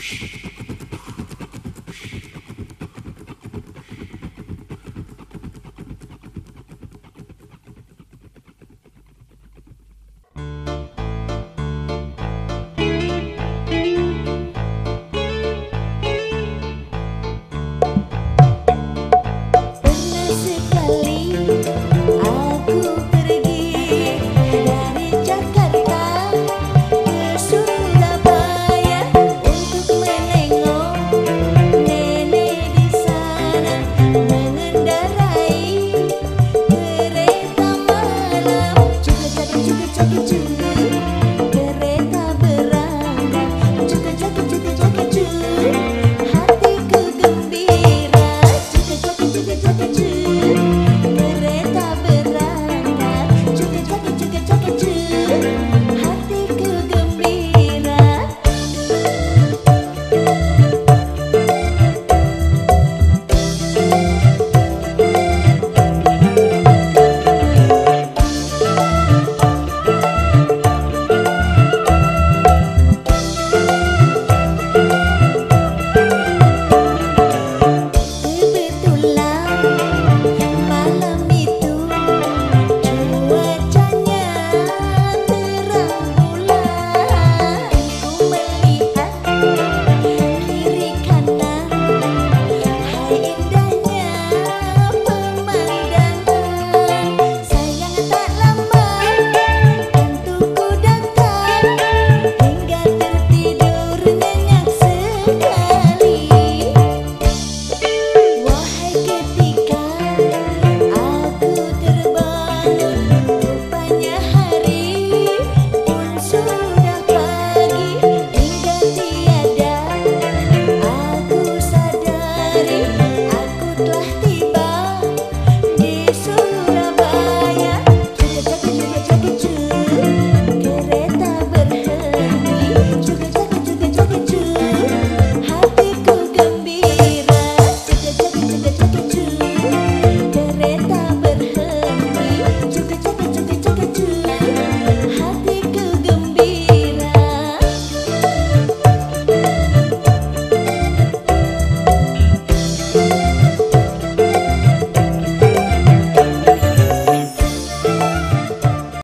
you Thank you.